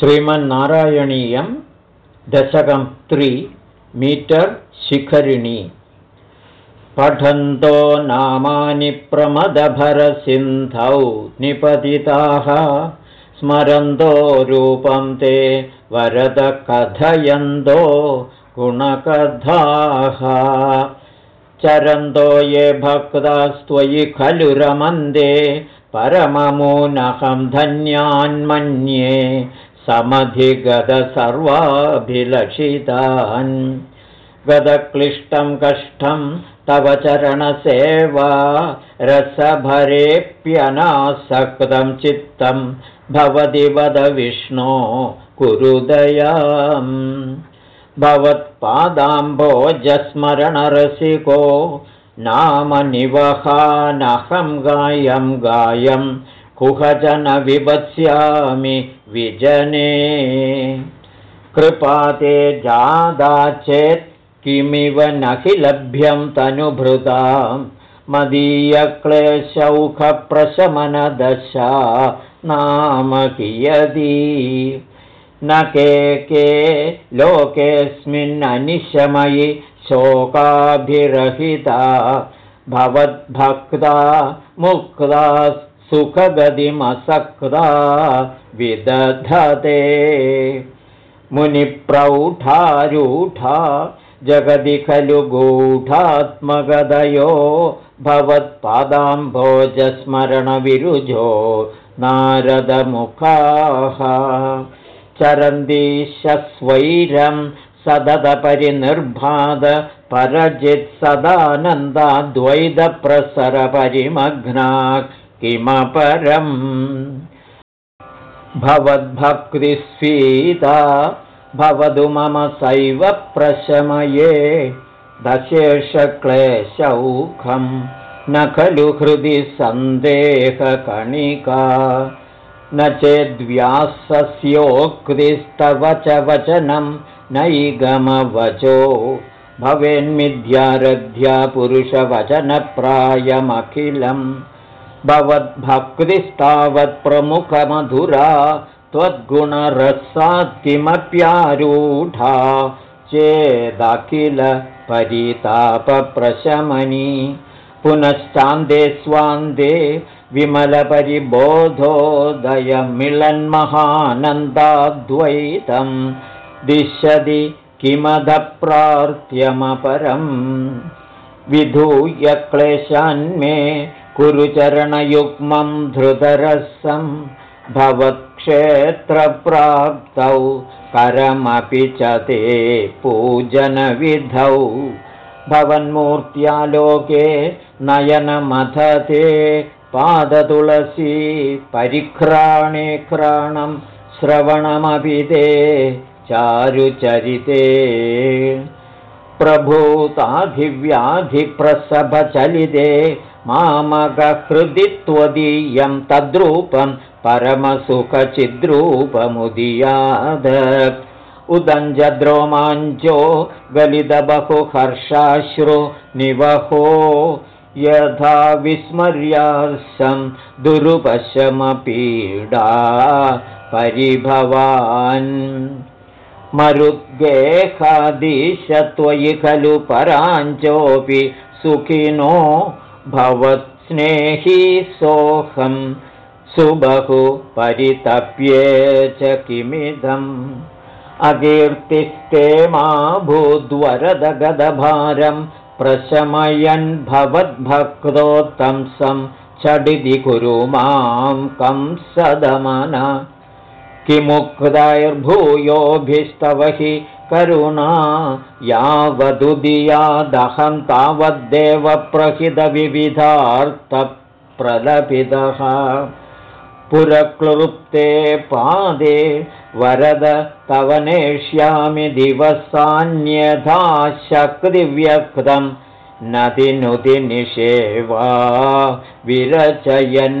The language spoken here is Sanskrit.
श्रीमन्नारायणीयं दशकं त्रि मीटर् शिखरिणी। पठन्तो नामानि प्रमदभरसिन्धौ निपतिताः स्मरन्तो रूपं ते वरदकथयन्तो गुणकथाः। चरन्तो ये भक्तास्त्वयि खलु रमन्दे परममूनहं धन्यान्मन्ये समधिगतसर्वाभिलषितान् गदक्लिष्टं कष्टं तव चरणसेवा रसभरेऽप्यनासक्तं चित्तं भवति वद विष्णो कुरुदयाम् भवत्पादाम्भोजस्मरणरसिको नाम निवहानहं गायं कुहजन विवत्स्यामि विजने कृपाते जादा चेत् किमिव न हि लभ्यं तनुभृतां मदीयक्लेशौखप्रशमनदशा नाम कियदी। न के के लोकेऽस्मिन्ननिशमयि शोकाभिरहिता। भवद्भक्ता मुक्ता सुखगतिमसक्ता विदधते। मुनिप्रौढारूढा जगदि खलु गूढात्मगदयो भवत्पादाम्भोजस्मरणविरुजो नारदमुखाः। चरन्दीशस्वैरं सदतपरिनिर्भाद परजित्सदानन्दाद्वैतप्रसरपरिमग्ना किमपरम्? भवद्भक्तिस्फीता भवतु मम सैव प्रशमये। दशेषक्लेशौखं न खलु हृदि सन्देहकणिका। न चेद्व्यासस्योक्तिस्तव च वचनं नैगमवचो। भवेन्मिथ्यारध्या पुरुषवचनप्रायमखिलम् भवद्भक्तिस्तावत्प्रमुखमधुरा त्वद्गुणरसात् किमप्यारूढा चेदखिल परितापप्रशमनी पुनश्चान्दे स्वान्दे विमलपरिबोधोदयमिलन्महानन्दाद्वैतं दिशति किमधप्रार्थ्यमपरम् विधूय क्लेशान्मे कुरुचरणयुग्मं धृतरसं भवत्क्षेत्रप्राप्तौ करमपि च ते पूजनविधौ। भवन्मूर्त्यालोके नयनमथते पादतुलसी परिक्राणे क्राणं श्रवणमपि ते चारुचरिते प्रभूताधिव्याधिप्रसभचलिते मामगहृदि त्वदीयं तद्रूपं परमसुखचिद्रूपमुदीयाद। उदञ्जद्रोमाञ्चो गलितबहुहर्षाश्रु निवहो यथा विस्मर्यासं दुरुपशमपीडा। परिभवान् मरुद्गेहादिश त्वयि खलु पराञ्चोऽपि सुखिनो भवत्स्नेही सोऽहं सुबहु परितप्ये च किमिदम्। अकीर्तिस्ते मा भूद्वरदगदभारं प्रशमयन् भवद्भक्तोत्तंसं झटिति कुरु मां कंसदमन किमुक्तैर्भूयोभिस्तव हि करुणा यावदुदियादहं तावद्देवप्रहितविविधार्थप्रलपितः पुरक्लृप्ते पादे वरद तव नेष्यामि दिवसान्यथा शक्तिव्यक्तं नदिनुदिनिषेवा विरचयन्